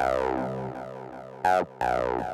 Ow, ow, ow, ow.